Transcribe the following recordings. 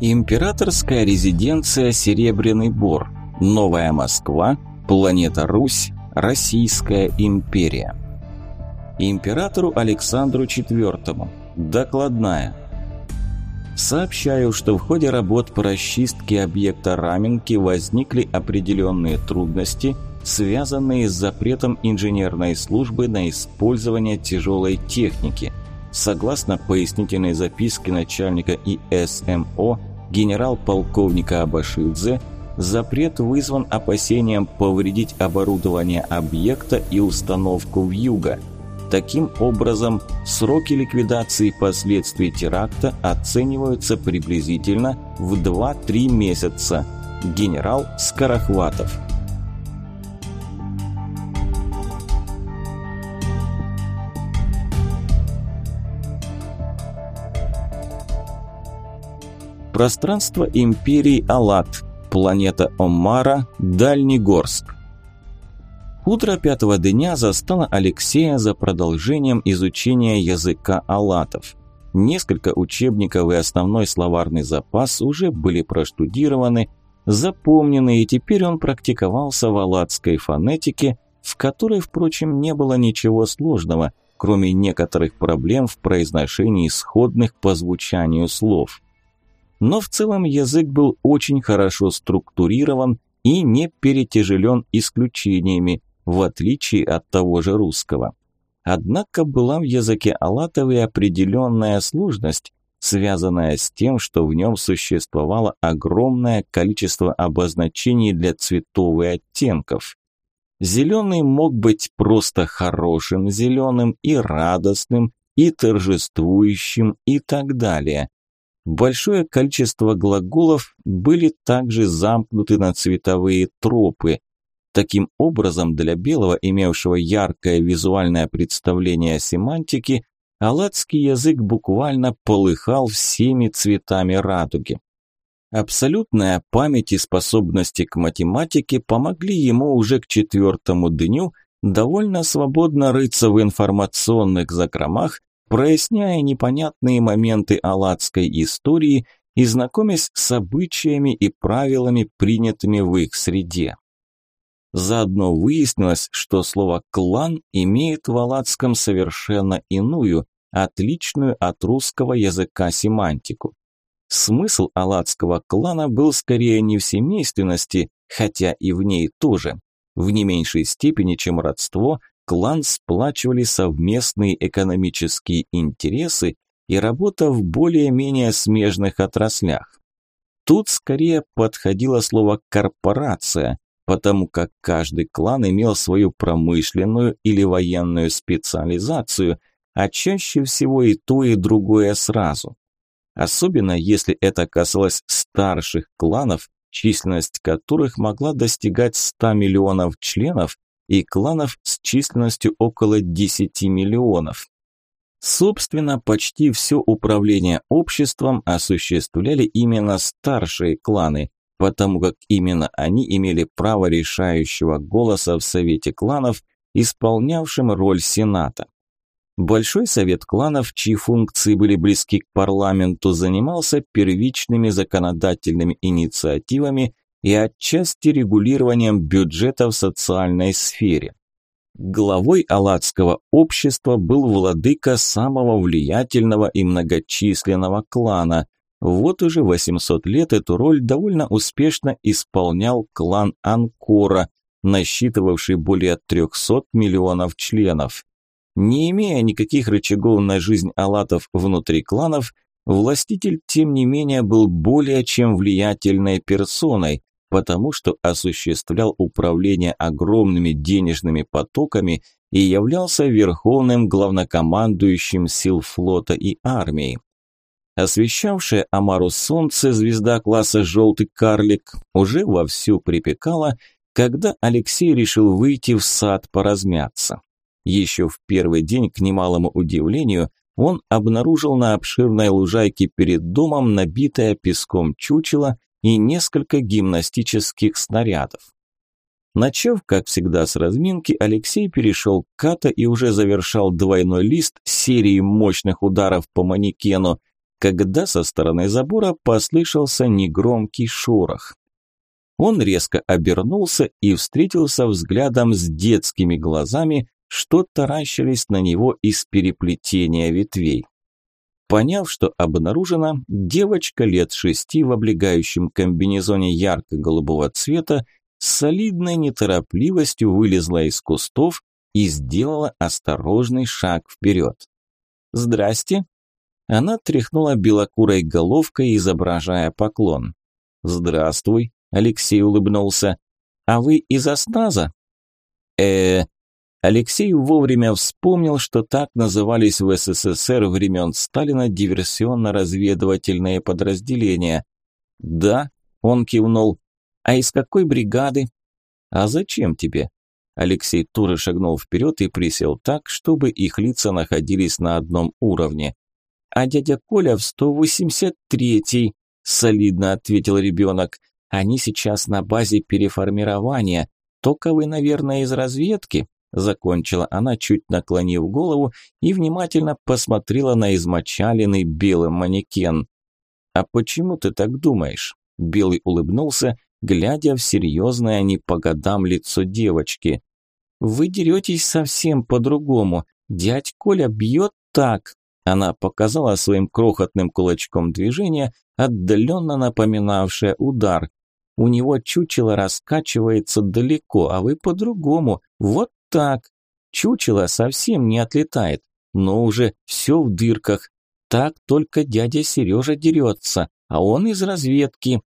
Императорская резиденция Серебряный Бор. Новая Москва. Планета Русь. Российская империя. Императору Александру IV. Докладная. Сообщаю, что в ходе работ по расчистке объекта Раменки возникли определенные трудности, связанные с запретом инженерной службы на использование тяжелой техники. Согласно пояснительной записке начальника ИСМО генерал-полковника Абашидзе, запрет вызван опасением повредить оборудование объекта и установку в юго – Таким образом, сроки ликвидации последствий теракта оцениваются приблизительно в 2-3 месяца. Генерал Скорохватов. Пространство империи Алат, планета Омара, Дальний Горск. Утро пятого дня застало Алексея за продолжением изучения языка алатов. Несколько учебников и основной словарный запас уже были проштудированы, запомнены, и теперь он практиковался в алатской фонетике, в которой, впрочем, не было ничего сложного, кроме некоторых проблем в произношении сходных по звучанию слов. Но в целом язык был очень хорошо структурирован и не перетяжелен исключениями, в отличие от того же русского. Однако была в языке Алатовой определенная сложность, связанная с тем, что в нем существовало огромное количество обозначений для цветов и оттенков. Зеленый мог быть просто хорошим зеленым и радостным, и торжествующим, и так далее. Большое количество глаголов были также замкнуты на цветовые тропы, Таким образом, для белого, имевшего яркое визуальное представление о семантике, аладский язык буквально полыхал всеми цветами радуги. Абсолютная память и способности к математике помогли ему уже к четвертому дню довольно свободно рыться в информационных закромах, проясняя непонятные моменты аладской истории и знакомясь с обычаями и правилами, принятыми в их среде. Заодно выяснилось, что слово «клан» имеет в аладском совершенно иную, отличную от русского языка семантику. Смысл аладского клана был скорее не в семейственности, хотя и в ней тоже. В не меньшей степени, чем родство, клан сплачивали совместные экономические интересы и работа в более-менее смежных отраслях. Тут скорее подходило слово «корпорация», потому как каждый клан имел свою промышленную или военную специализацию, а чаще всего и то, и другое сразу. Особенно если это касалось старших кланов, численность которых могла достигать 100 миллионов членов, и кланов с численностью около 10 миллионов. Собственно, почти все управление обществом осуществляли именно старшие кланы, потому как именно они имели право решающего голоса в Совете кланов, исполнявшем роль Сената. Большой совет кланов, чьи функции были близки к парламенту, занимался первичными законодательными инициативами и отчасти регулированием бюджета в социальной сфере. Главой Алладского общества был владыка самого влиятельного и многочисленного клана, вот уже 800 лет эту роль довольно успешно исполнял клан Анкора, насчитывавший более 300 миллионов членов. Не имея никаких рычагов на жизнь алатов внутри кланов, властитель, тем не менее, был более чем влиятельной персоной, потому что осуществлял управление огромными денежными потоками и являлся верховным главнокомандующим сил флота и армии. Освещавшая Амару солнце, звезда класса «желтый карлик», уже вовсю припекала, когда Алексей решил выйти в сад поразмяться. Еще в первый день, к немалому удивлению, он обнаружил на обширной лужайке перед домом набитое песком чучело и несколько гимнастических снарядов. Начав, как всегда, с разминки, Алексей перешел к ката и уже завершал двойной лист серии мощных ударов по манекену, когда со стороны забора послышался негромкий шорох. Он резко обернулся и встретился взглядом с детскими глазами, что таращились на него из переплетения ветвей. Поняв, что обнаружено, девочка лет шести в облегающем комбинезоне ярко-голубого цвета с солидной неторопливостью вылезла из кустов и сделала осторожный шаг вперед. «Здрасте!» Она тряхнула белокурой головкой, изображая поклон. «Здравствуй!» – Алексей улыбнулся. «А вы из Осназа?» э Алексей вовремя вспомнил, что так назывались в СССР времен Сталина диверсионно-разведывательные подразделения. «Да», – он кивнул. «А из какой бригады?» «А зачем тебе?» Алексей тоже шагнул вперед и присел так, чтобы их лица находились на одном уровне. «А дядя Коля в 183-й», – солидно ответил ребенок. «Они сейчас на базе переформирования. Только вы, наверное, из разведки?» Закончила она, чуть наклонив голову и внимательно посмотрела на измочаленный белый манекен. «А почему ты так думаешь?» Белый улыбнулся, глядя в серьезное не по годам лицо девочки. «Вы деретесь совсем по-другому. Дядь Коля бьет так». Она показала своим крохотным кулачком движение, отдаленно напоминавшее удар. У него чучело раскачивается далеко, а вы по-другому. Вот так. Чучело совсем не отлетает, но уже все в дырках. Так только дядя Сережа дерется, а он из разведки.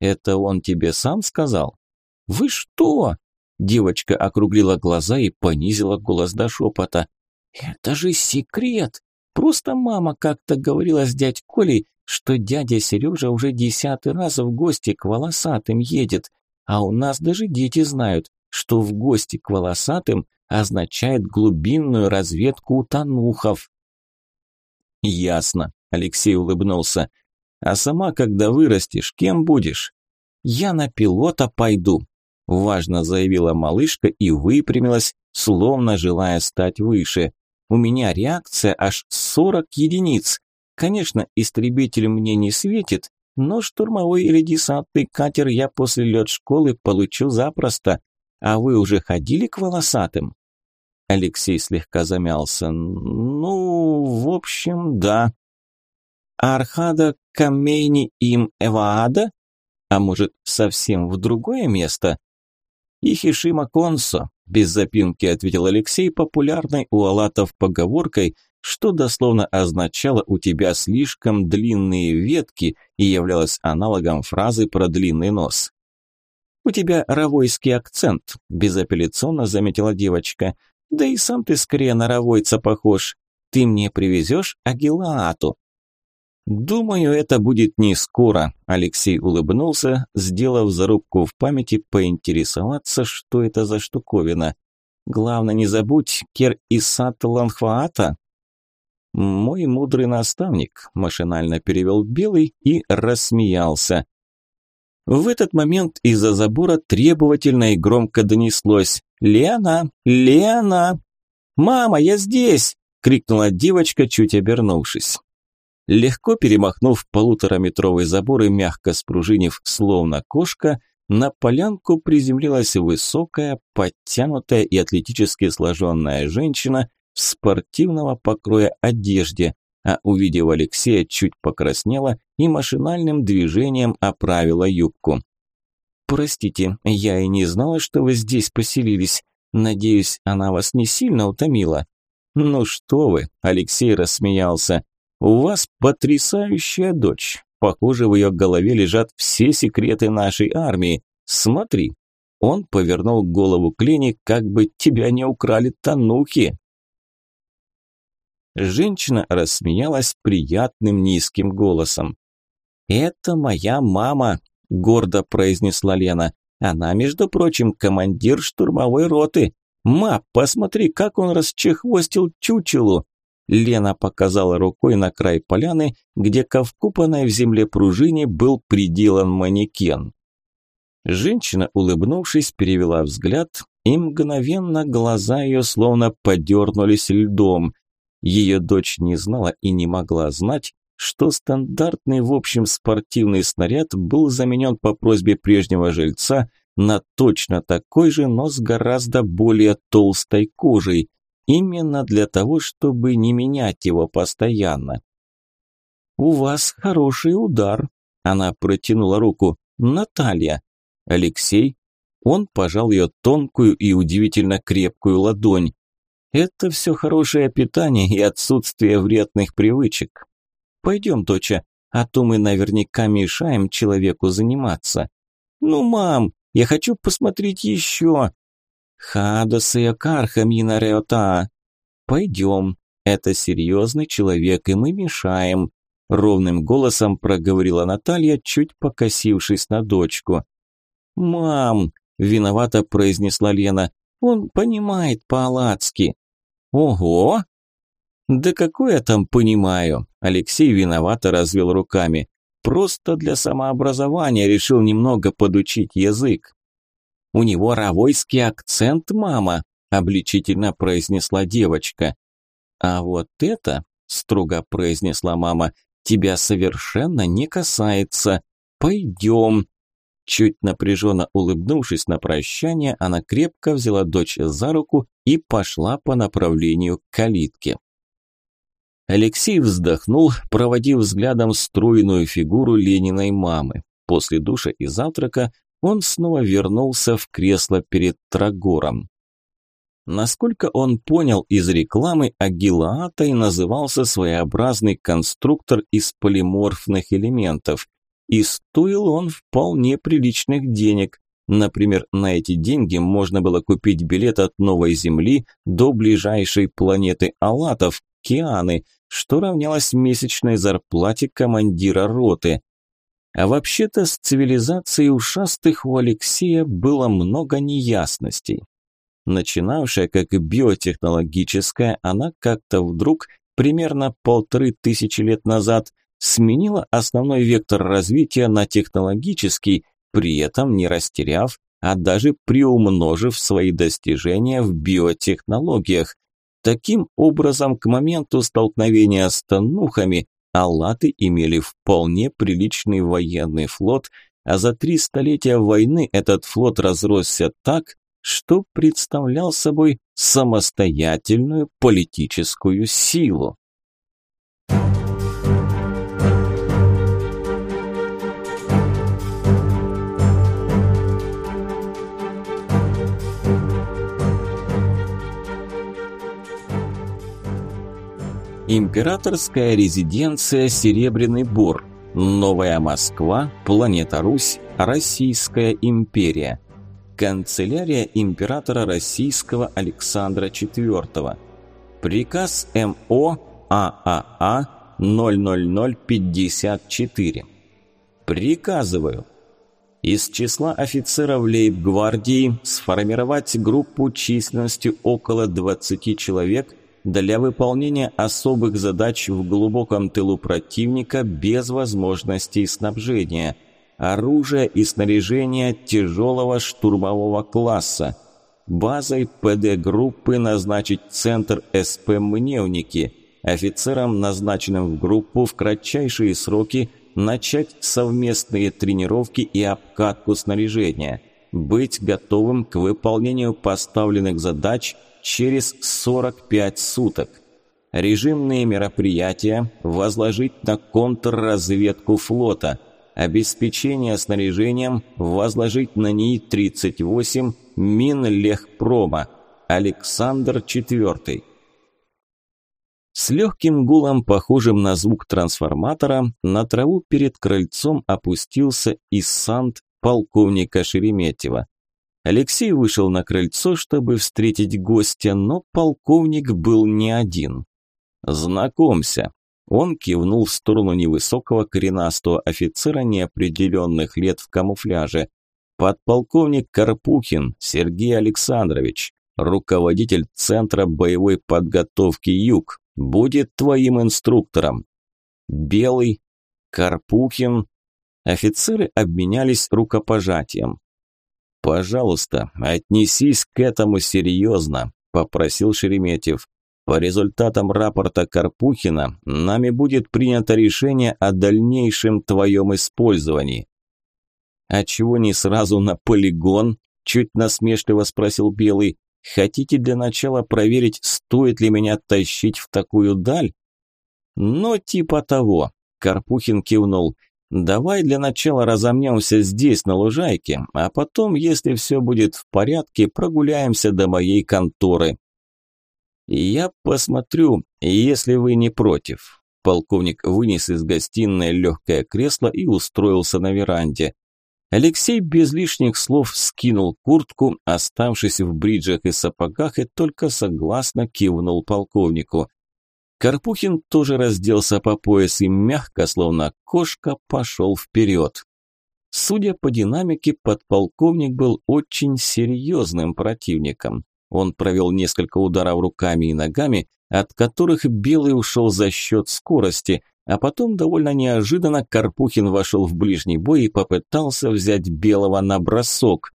Это он тебе сам сказал? Вы что? Девочка округлила глаза и понизила голос до шепота. Это же секрет. Просто мама как-то говорила с дядь Колей, что дядя Сережа уже десятый раз в гости к волосатым едет, а у нас даже дети знают, что в гости к волосатым означает глубинную разведку утонухов. Ясно, Алексей улыбнулся. А сама, когда вырастешь, кем будешь? Я на пилота пойду, важно заявила малышка и выпрямилась, словно желая стать выше. У меня реакция аж 40 единиц. Конечно, истребитель мне не светит, но штурмовой или десантный катер я после лет школы получу запросто. А вы уже ходили к волосатым? Алексей слегка замялся. Ну, в общем, да. Архада Камейни им Эваада? А может, совсем в другое место? Ихишима Консо, без запинки ответил Алексей популярной у алатов поговоркой, что дословно означало «у тебя слишком длинные ветки» и являлось аналогом фразы про длинный нос. «У тебя равойский акцент», – безапелляционно заметила девочка. «Да и сам ты скорее на равойца похож. Ты мне привезешь Агилаату». «Думаю, это будет не скоро», – Алексей улыбнулся, сделав зарубку в памяти поинтересоваться, что это за штуковина. «Главное, не забудь, Кер Исат Ланхваата». «Мой мудрый наставник», – машинально перевел Белый и рассмеялся. В этот момент из-за забора требовательно и громко донеслось «Лена! Лена!» «Мама, я здесь!» – крикнула девочка, чуть обернувшись. Легко перемахнув полутораметровый забор и мягко спружинив, словно кошка, на полянку приземлилась высокая, подтянутая и атлетически сложенная женщина в спортивного покроя одежде, а увидев Алексея, чуть покраснела и машинальным движением оправила юбку. «Простите, я и не знала, что вы здесь поселились. Надеюсь, она вас не сильно утомила». «Ну что вы», – Алексей рассмеялся, – «у вас потрясающая дочь. Похоже, в ее голове лежат все секреты нашей армии. Смотри». Он повернул голову к Лене, как бы тебя не украли танухи. Женщина рассмеялась приятным низким голосом. «Это моя мама», – гордо произнесла Лена. «Она, между прочим, командир штурмовой роты. Ма, посмотри, как он расчехвостил чучелу!» Лена показала рукой на край поляны, где ко вкупанной в земле пружине был приделан манекен. Женщина, улыбнувшись, перевела взгляд, и мгновенно глаза ее словно подернулись льдом. Ее дочь не знала и не могла знать, что стандартный в общем спортивный снаряд был заменен по просьбе прежнего жильца на точно такой же, но с гораздо более толстой кожей, именно для того, чтобы не менять его постоянно. «У вас хороший удар», – она протянула руку. «Наталья». Алексей. Он пожал ее тонкую и удивительно крепкую ладонь. Это все хорошее питание и отсутствие вредных привычек. Пойдем, доча, а то мы наверняка мешаем человеку заниматься. Ну, мам, я хочу посмотреть еще. Хадосея кархамина реота. Пойдем, это серьезный человек, и мы мешаем. Ровным голосом проговорила Наталья, чуть покосившись на дочку. «Мам!» – виновато произнесла Лена. «Он понимает по-аладски». Ого! Да какое там понимаю? Алексей виновато развел руками. Просто для самообразования решил немного подучить язык. У него равойский акцент, мама, обличительно произнесла девочка. А вот это, строго произнесла мама, тебя совершенно не касается. Пойдем. Чуть напряженно улыбнувшись на прощание, она крепко взяла дочь за руку и пошла по направлению к калитке. Алексей вздохнул, проводив взглядом стройную фигуру Лениной мамы. После душа и завтрака он снова вернулся в кресло перед Трагором. Насколько он понял из рекламы, Агилаатой назывался своеобразный конструктор из полиморфных элементов. И стоил он вполне приличных денег. Например, на эти деньги можно было купить билет от новой Земли до ближайшей планеты Алатов, Кианы, что равнялось месячной зарплате командира роты. А вообще-то с цивилизацией ушастых у Алексея было много неясностей. Начинавшая как биотехнологическая, она как-то вдруг, примерно полторы тысячи лет назад – сменила основной вектор развития на технологический, при этом не растеряв, а даже приумножив свои достижения в биотехнологиях. Таким образом, к моменту столкновения с танухами аллаты имели вполне приличный военный флот, а за три столетия войны этот флот разросся так, что представлял собой самостоятельную политическую силу. Императорская резиденция Серебряный Бор. Новая Москва, планета Русь, Российская империя. Канцелярия императора Российского Александра IV. Приказ МО ААА 00054. Приказываю из числа офицеров лейб-гвардии сформировать группу численностью около 20 человек – для выполнения особых задач в глубоком тылу противника без возможностей снабжения, оружия и снаряжения тяжелого штурмового класса. Базой ПД-группы назначить центр СП «Мневники», офицерам, назначенным в группу в кратчайшие сроки, начать совместные тренировки и обкатку снаряжения, быть готовым к выполнению поставленных задач – через 45 суток. Режимные мероприятия возложить на контрразведку флота. Обеспечение снаряжением возложить на НИИ-38 Минлехпрома. Александр IV. С легким гулом, похожим на звук трансформатора, на траву перед крыльцом опустился иссант полковника Шереметьева. Алексей вышел на крыльцо, чтобы встретить гостя, но полковник был не один. «Знакомься». Он кивнул в сторону невысокого коренастого офицера неопределенных лет в камуфляже. «Подполковник Карпухин Сергей Александрович, руководитель Центра боевой подготовки «Юг», будет твоим инструктором». «Белый», Карпухин. Офицеры обменялись рукопожатием. «Пожалуйста, отнесись к этому серьезно», – попросил Шереметьев. По результатам рапорта Карпухина нами будет принято решение о дальнейшем твоем использовании. А чего не сразу на полигон? Чуть насмешливо спросил Белый. Хотите для начала проверить, стоит ли меня тащить в такую даль? Ну, типа того. Карпухин кивнул. Давай для начала разомнемся здесь, на лужайке, а потом, если все будет в порядке, прогуляемся до моей конторы. Я посмотрю, если вы не против. Полковник вынес из гостиной легкое кресло и устроился на веранде. Алексей без лишних слов скинул куртку, оставшись в бриджах и сапогах, и только согласно кивнул полковнику. Карпухин тоже разделся по пояс и мягко, словно кошка, пошел вперед. Судя по динамике, подполковник был очень серьезным противником. Он провел несколько ударов руками и ногами, от которых Белый ушел за счет скорости, а потом довольно неожиданно Карпухин вошел в ближний бой и попытался взять Белого на бросок.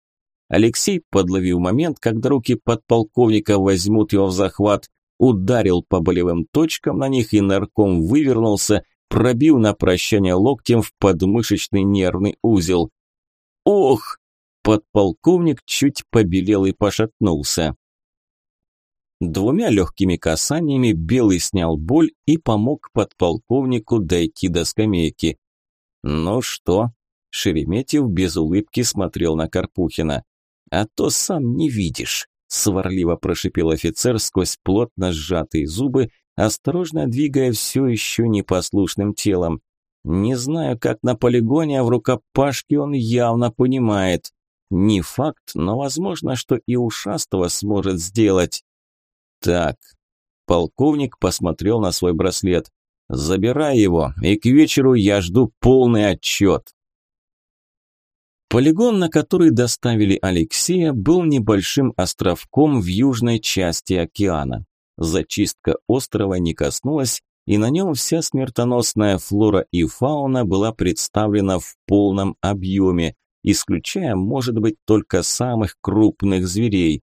Алексей, подловив момент, когда руки подполковника возьмут его в захват, ударил по болевым точкам на них и нарком вывернулся, пробил на прощание локтем в подмышечный нервный узел. «Ох!» Подполковник чуть побелел и пошатнулся. Двумя легкими касаниями Белый снял боль и помог подполковнику дойти до скамейки. «Ну что?» Шереметьев без улыбки смотрел на Карпухина. «А то сам не видишь сварливо прошипел офицер сквозь плотно сжатые зубы, осторожно двигая все еще непослушным телом. Не знаю, как на полигоне, а в рукопашке он явно понимает. Не факт, но возможно, что и ушастого сможет сделать. Так, полковник посмотрел на свой браслет. Забирай его, и к вечеру я жду полный отчет. Полигон, на который доставили Алексея, был небольшим островком в южной части океана. Зачистка острова не коснулась, и на нем вся смертоносная флора и фауна была представлена в полном объеме, исключая, может быть, только самых крупных зверей.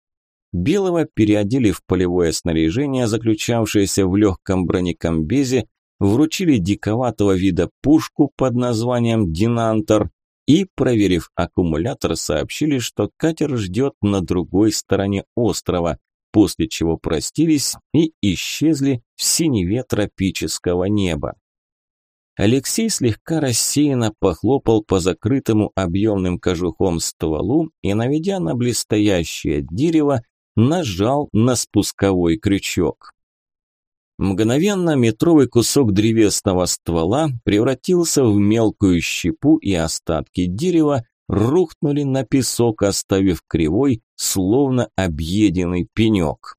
Белого переодели в полевое снаряжение, заключавшееся в легком бронекомбезе, вручили диковатого вида пушку под названием «Динантор», и, проверив аккумулятор, сообщили, что катер ждет на другой стороне острова, после чего простились и исчезли в синеве тропического неба. Алексей слегка рассеянно похлопал по закрытому объемным кожухом стволу и, наведя на блестящее дерево, нажал на спусковой крючок. Мгновенно метровый кусок древесного ствола превратился в мелкую щепу, и остатки дерева рухнули на песок, оставив кривой, словно объеденный пенек.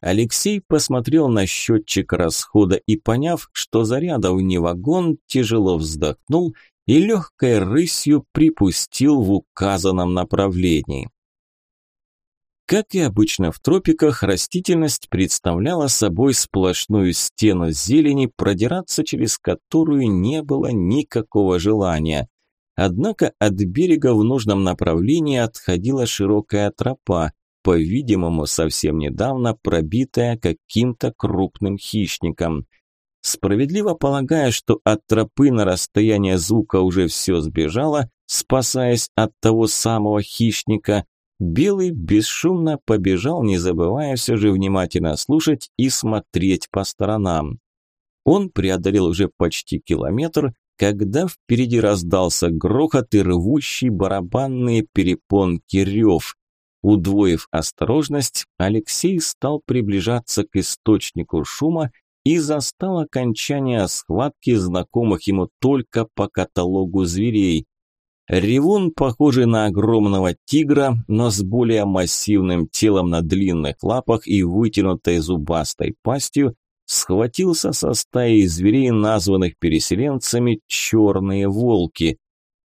Алексей посмотрел на счетчик расхода и, поняв, что зарядов не вагон, тяжело вздохнул и легкой рысью припустил в указанном направлении. Как и обычно в тропиках, растительность представляла собой сплошную стену зелени, продираться через которую не было никакого желания. Однако от берега в нужном направлении отходила широкая тропа, по-видимому, совсем недавно пробитая каким-то крупным хищником. Справедливо полагая, что от тропы на расстояние звука уже все сбежало, спасаясь от того самого хищника, Белый бесшумно побежал, не забывая все же внимательно слушать и смотреть по сторонам. Он преодолел уже почти километр, когда впереди раздался грохот и рвущий барабанные перепонки рев. Удвоив осторожность, Алексей стал приближаться к источнику шума и застал окончание схватки знакомых ему только по каталогу зверей. Ревун, похожий на огромного тигра, но с более массивным телом на длинных лапах и вытянутой зубастой пастью, схватился со стаей зверей, названных переселенцами «черные волки».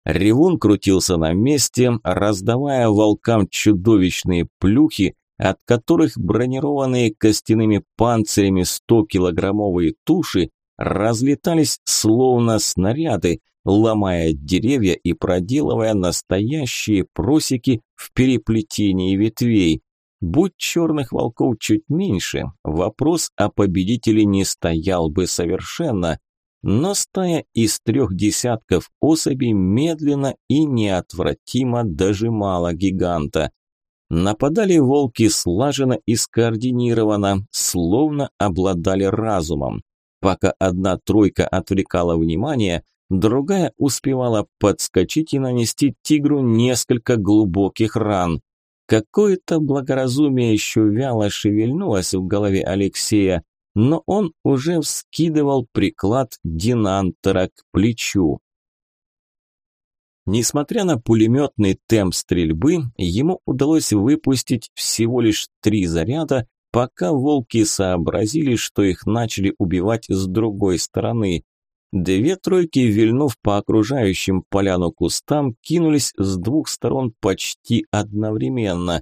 Ревун крутился на месте, раздавая волкам чудовищные плюхи, от которых бронированные костяными панцирями 100-килограммовые туши разлетались словно снаряды, ломая деревья и проделывая настоящие просеки в переплетении ветвей. Будь черных волков чуть меньше, вопрос о победителе не стоял бы совершенно. Но стая из трех десятков особей медленно и неотвратимо дожимала гиганта. Нападали волки слаженно и скоординированно, словно обладали разумом. Пока одна тройка отвлекала внимание, другая успевала подскочить и нанести тигру несколько глубоких ран. Какое-то благоразумие еще вяло шевельнулось в голове Алексея, но он уже вскидывал приклад Динантера к плечу. Несмотря на пулеметный темп стрельбы, ему удалось выпустить всего лишь три заряда, пока волки сообразили, что их начали убивать с другой стороны. Две тройки, вильнув по окружающим поляну кустам, кинулись с двух сторон почти одновременно.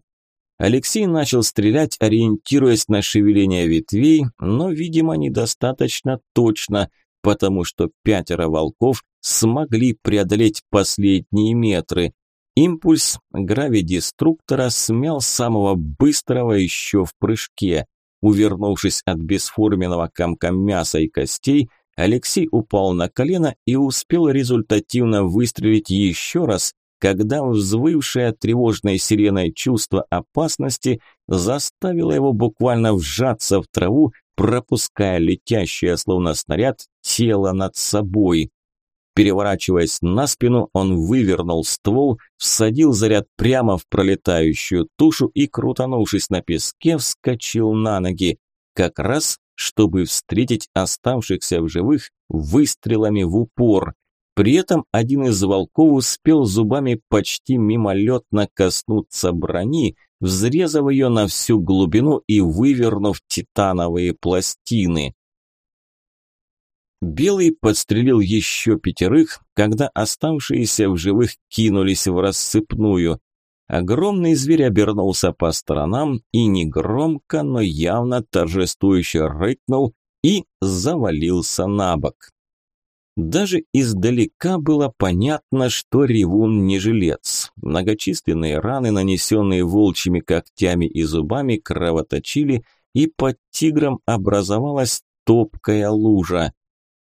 Алексей начал стрелять, ориентируясь на шевеление ветвей, но, видимо, недостаточно точно, потому что пятеро волков смогли преодолеть последние метры. Импульс гравидеструктора смял самого быстрого еще в прыжке. Увернувшись от бесформенного комка мяса и костей, Алексей упал на колено и успел результативно выстрелить еще раз, когда взвывшее тревожной сиреной чувство опасности заставило его буквально вжаться в траву, пропуская летящее, словно снаряд, тело над собой. Переворачиваясь на спину, он вывернул ствол, всадил заряд прямо в пролетающую тушу и, крутанувшись на песке, вскочил на ноги, как раз чтобы встретить оставшихся в живых выстрелами в упор. При этом один из волков успел зубами почти мимолетно коснуться брони, взрезав ее на всю глубину и вывернув титановые пластины. Белый подстрелил еще пятерых, когда оставшиеся в живых кинулись в рассыпную. Огромный зверь обернулся по сторонам и негромко, но явно торжествующе рыкнул и завалился на бок. Даже издалека было понятно, что ревун не жилец. Многочисленные раны, нанесенные волчьими когтями и зубами, кровоточили, и под тигром образовалась топкая лужа.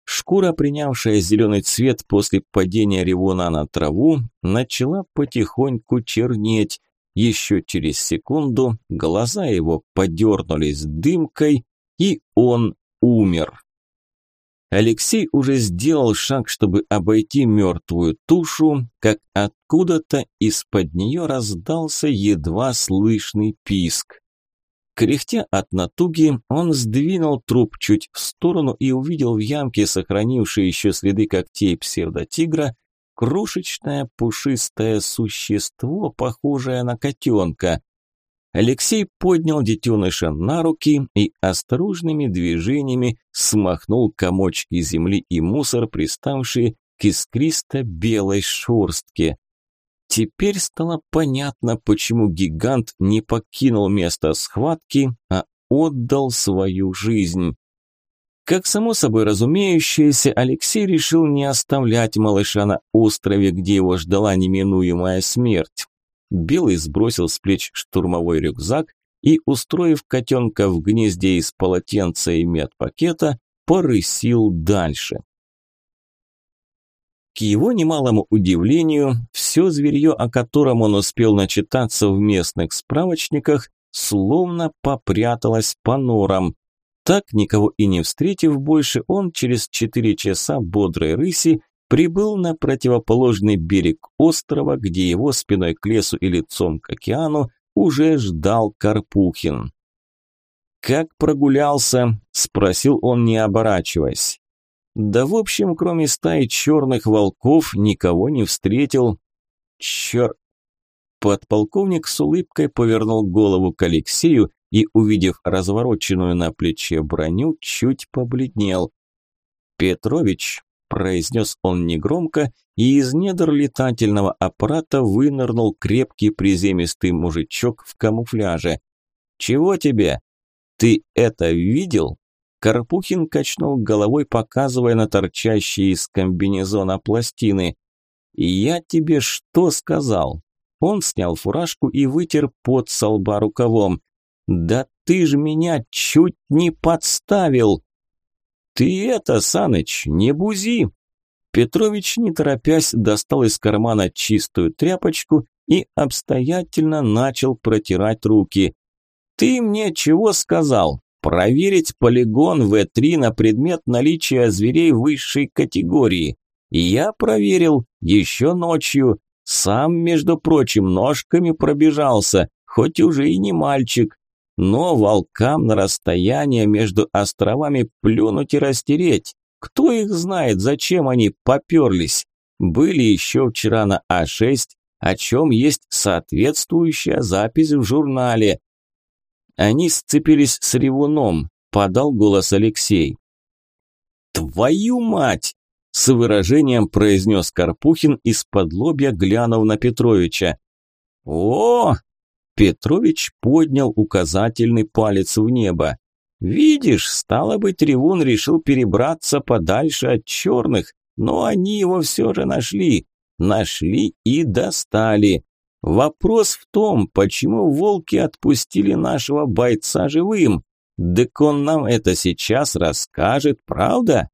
Шкура, принявшая зеленый цвет после падения ревуна на траву, начала потихоньку чернеть. Еще через секунду глаза его подернулись дымкой, и он умер. Алексей уже сделал шаг, чтобы обойти мертвую тушу, как откуда-то из-под нее раздался едва слышный писк. Кряхтя от натуги, он сдвинул труп чуть в сторону и увидел в ямке, сохранившие еще следы когтей псевдотигра, крошечное пушистое существо, похожее на котенка. Алексей поднял детеныша на руки и осторожными движениями смахнул комочки земли и мусор, приставшие к искристо-белой шорстке. Теперь стало понятно, почему гигант не покинул место схватки, а отдал свою жизнь. Как само собой разумеющееся, Алексей решил не оставлять малыша на острове, где его ждала неминуемая смерть. Белый сбросил с плеч штурмовой рюкзак и, устроив котенка в гнезде из полотенца и медпакета, порысил дальше. К его немалому удивлению, все зверье, о котором он успел начитаться в местных справочниках, словно попряталось по норам. Так, никого и не встретив больше, он через четыре часа бодрой рыси прибыл на противоположный берег острова, где его спиной к лесу и лицом к океану уже ждал Карпухин. «Как прогулялся?» – спросил он, не оборачиваясь. «Да в общем, кроме стаи черных волков, никого не встретил». «Чер...» Подполковник с улыбкой повернул голову к Алексею и, увидев развороченную на плече броню, чуть побледнел. «Петрович, произнес он негромко, и из недр летательного аппарата вынырнул крепкий приземистый мужичок в камуфляже. «Чего тебе? Ты это видел?» Карпухин качнул головой, показывая на торчащие из комбинезона пластины. «Я тебе что сказал? Он снял фуражку и вытер пот со лба рукавом. «Да ты ж меня чуть не подставил!» «Ты это, Саныч, не бузи!» Петрович, не торопясь, достал из кармана чистую тряпочку и обстоятельно начал протирать руки. «Ты мне чего сказал? Проверить полигон В3 на предмет наличия зверей высшей категории. Я проверил еще ночью. Сам, между прочим, ножками пробежался, хоть уже и не мальчик. Но волкам на расстояние между островами плюнуть и растереть. Кто их знает, зачем они поперлись? Были еще вчера на А6, о чем есть соответствующая запись в журнале. Они сцепились с ревуном, подал голос Алексей. «Твою мать!» – с выражением произнес Карпухин из-под лобья, глянув на Петровича. «О, Петрович поднял указательный палец в небо. «Видишь, стало быть, Ревун решил перебраться подальше от черных, но они его все же нашли. Нашли и достали. Вопрос в том, почему волки отпустили нашего бойца живым. Дык он нам это сейчас расскажет, правда?»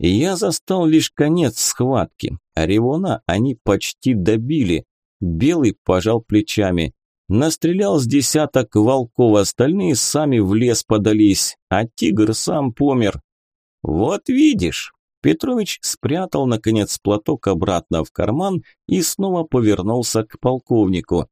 Я застал лишь конец схватки. А Ревуна они почти добили. Белый пожал плечами. Настрелял с десяток волков, остальные сами в лес подались, а тигр сам помер. Вот видишь, Петрович спрятал, наконец, платок обратно в карман и снова повернулся к полковнику.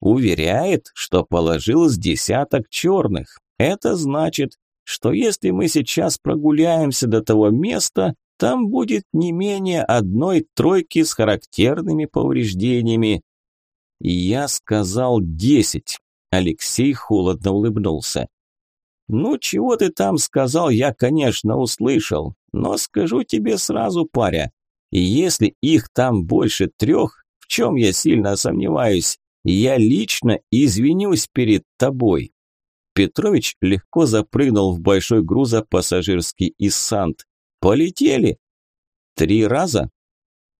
Уверяет, что положил с десяток черных. Это значит, что если мы сейчас прогуляемся до того места, там будет не менее одной тройки с характерными повреждениями. «Я сказал десять», – Алексей холодно улыбнулся. «Ну, чего ты там сказал, я, конечно, услышал, но скажу тебе сразу, паря, если их там больше трех, в чем я сильно сомневаюсь, я лично извинюсь перед тобой». Петрович легко запрыгнул в большой грузопассажирский иссант. «Полетели?» «Три раза?»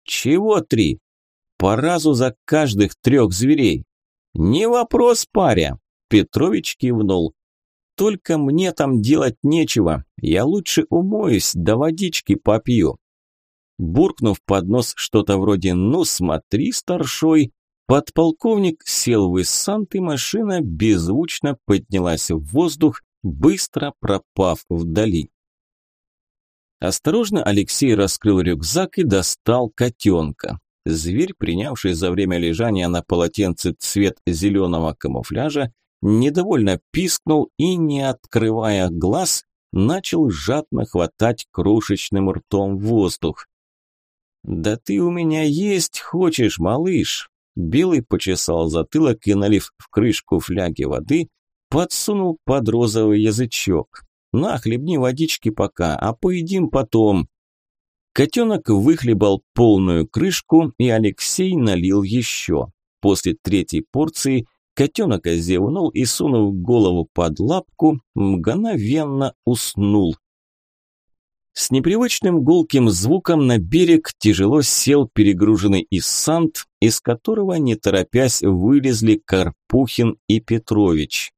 «Чего три? По разу за каждых трех зверей. Не вопрос, паря. Петрович кивнул. Только мне там делать нечего. Я лучше умоюсь, да водички попью. Буркнув под нос что-то вроде «Ну смотри, старшой», подполковник сел в эссант и машина беззвучно поднялась в воздух, быстро пропав вдали. Осторожно Алексей раскрыл рюкзак и достал котенка. Зверь, принявший за время лежания на полотенце цвет зеленого камуфляжа, недовольно пискнул и, не открывая глаз, начал жадно хватать крошечным ртом воздух. «Да ты у меня есть хочешь, малыш!» Белый почесал затылок и, налив в крышку фляги воды, подсунул под розовый язычок. «На, хлебни водички пока, а поедим потом!» Котенок выхлебал полную крышку, и Алексей налил еще. После третьей порции котенок зевнул и, сунув голову под лапку, мгновенно уснул. С непривычным гулким звуком на берег тяжело сел перегруженный иссант, из которого, не торопясь, вылезли Карпухин и Петрович.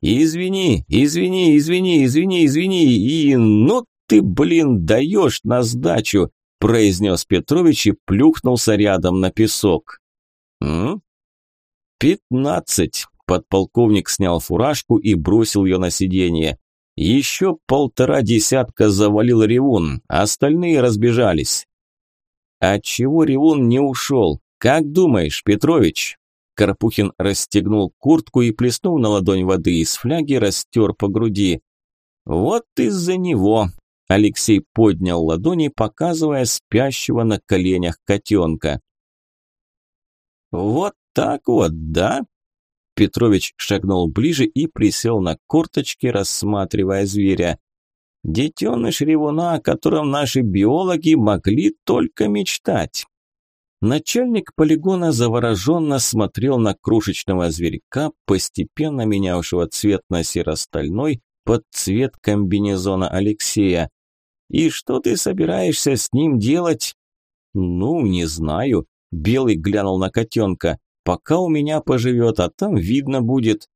«Извини, извини, извини, извини, извини, и ну ты, блин, даешь на сдачу!» – произнес Петрович и плюхнулся рядом на песок. «М?» «Пятнадцать!» – подполковник снял фуражку и бросил ее на сиденье. «Еще полтора десятка завалил Ревун, остальные разбежались». «Отчего Ревун не ушел? Как думаешь, Петрович?» Карпухин расстегнул куртку и, плеснув на ладонь воды из фляги, растер по груди. «Вот из-за него. Алексей поднял ладони, показывая спящего на коленях котенка. «Вот так вот, да?» Петрович шагнул ближе и присел на корточки, рассматривая зверя. «Детеныш ревуна, о котором наши биологи могли только мечтать». Начальник полигона завороженно смотрел на крошечного зверька, постепенно менявшего цвет на серо-стальной под цвет комбинезона Алексея. И что ты собираешься с ним делать? Ну, не знаю. Белый глянул на котенка. Пока у меня поживет, а там видно будет.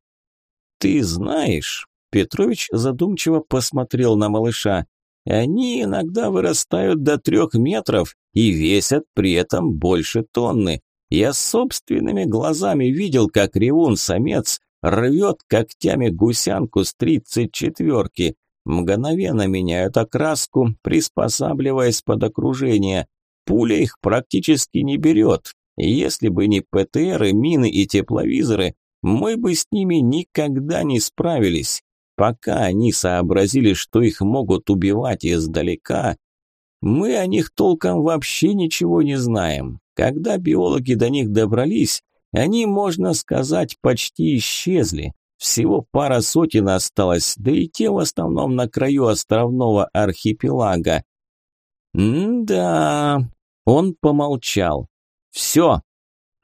Ты знаешь, Петрович задумчиво посмотрел на малыша. Они иногда вырастают до трех метров и весят при этом больше тонны. Я собственными глазами видел, как ревун-самец рвет когтями гусянку с тридцать четверки. Мгновенно меняют окраску, приспосабливаясь под окружение. Пуля их практически не берет. Если бы не ПТРы, мины и тепловизоры, мы бы с ними никогда не справились. Пока они сообразили, что их могут убивать издалека, мы о них толком вообще ничего не знаем. Когда биологи до них добрались, они, можно сказать, почти исчезли. Всего пара сотен осталось, да и те в основном на краю островного архипелага. «М-да...» Он помолчал. «Все!»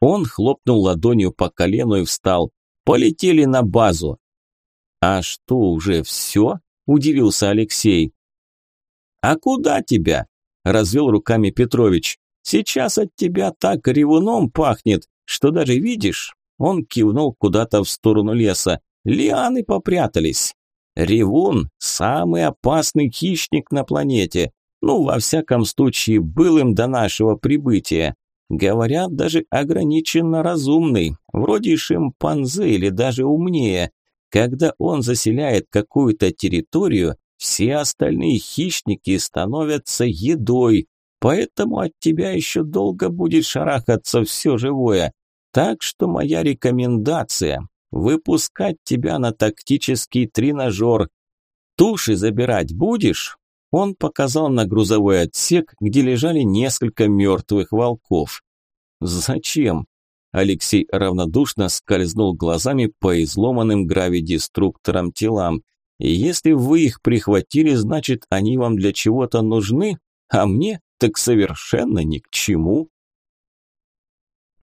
Он хлопнул ладонью по колену и встал. «Полетели на базу!» «А что, уже все?» – удивился Алексей. «А куда тебя?» – развел руками Петрович. «Сейчас от тебя так ревуном пахнет, что даже видишь?» Он кивнул куда-то в сторону леса. «Лианы попрятались. Ревун – самый опасный хищник на планете. Ну, во всяком случае, был им до нашего прибытия. Говорят, даже ограниченно разумный, вроде шимпанзе или даже умнее. Когда он заселяет какую-то территорию, все остальные хищники становятся едой, поэтому от тебя еще долго будет шарахаться все живое. Так что моя рекомендация – выпускать тебя на тактический тренажер. Туши забирать будешь? Он показал на грузовой отсек, где лежали несколько мертвых волков. Зачем? Алексей равнодушно скользнул глазами по изломанным гравидеструкторам телам. Если вы их прихватили, значит, они вам для чего-то нужны, а мне так совершенно ни к чему.